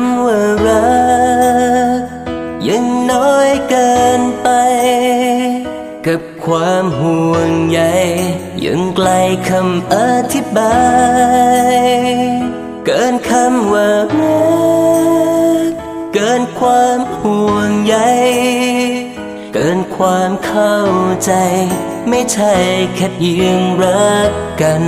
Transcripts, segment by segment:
ำว่ารักยังน้อยเกินไป กับความห่วงใยยังไกลคำอธิบาย เกินคำว่ารักเกินความห่วงใยเกินความเข้าใจ ไม่ใช่แค่เพียงรักกัน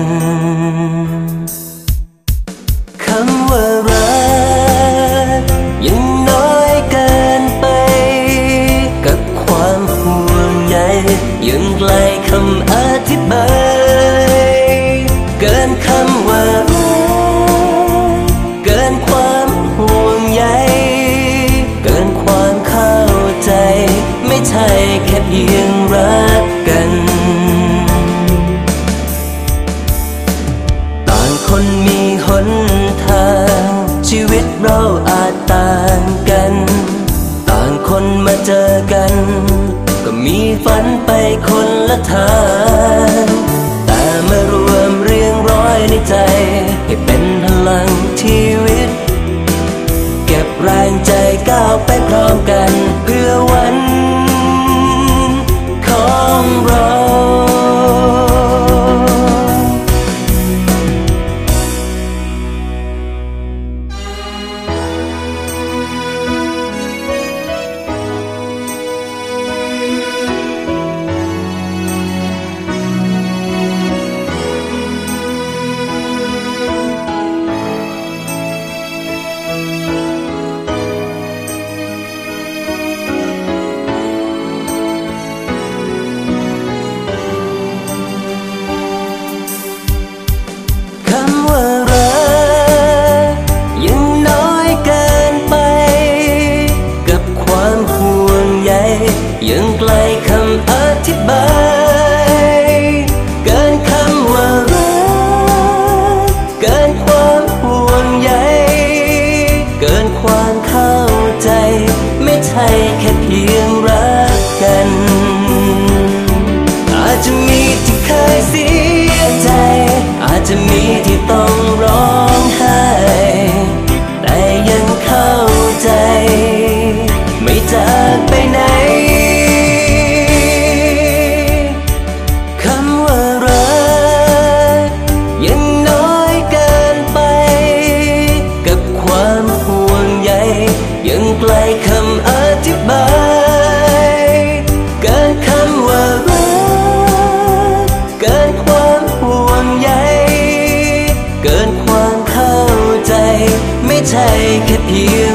ยังไกลคำอธิบาย เกินคำว่ารักเกินความห่วงใยเกินความเข้าใจ ไม่ใช่แค่เพียงรักกัน ต่างคนมีหนทาง ชีวิตเราอาจต่างกัน ต่างคนมาเจอกัน ก็มีฝันไปคนละทางแต่มารวมเรียงร้อยในใจให้เป็น จะมีที่ต้องรอ ใจแค่เพียง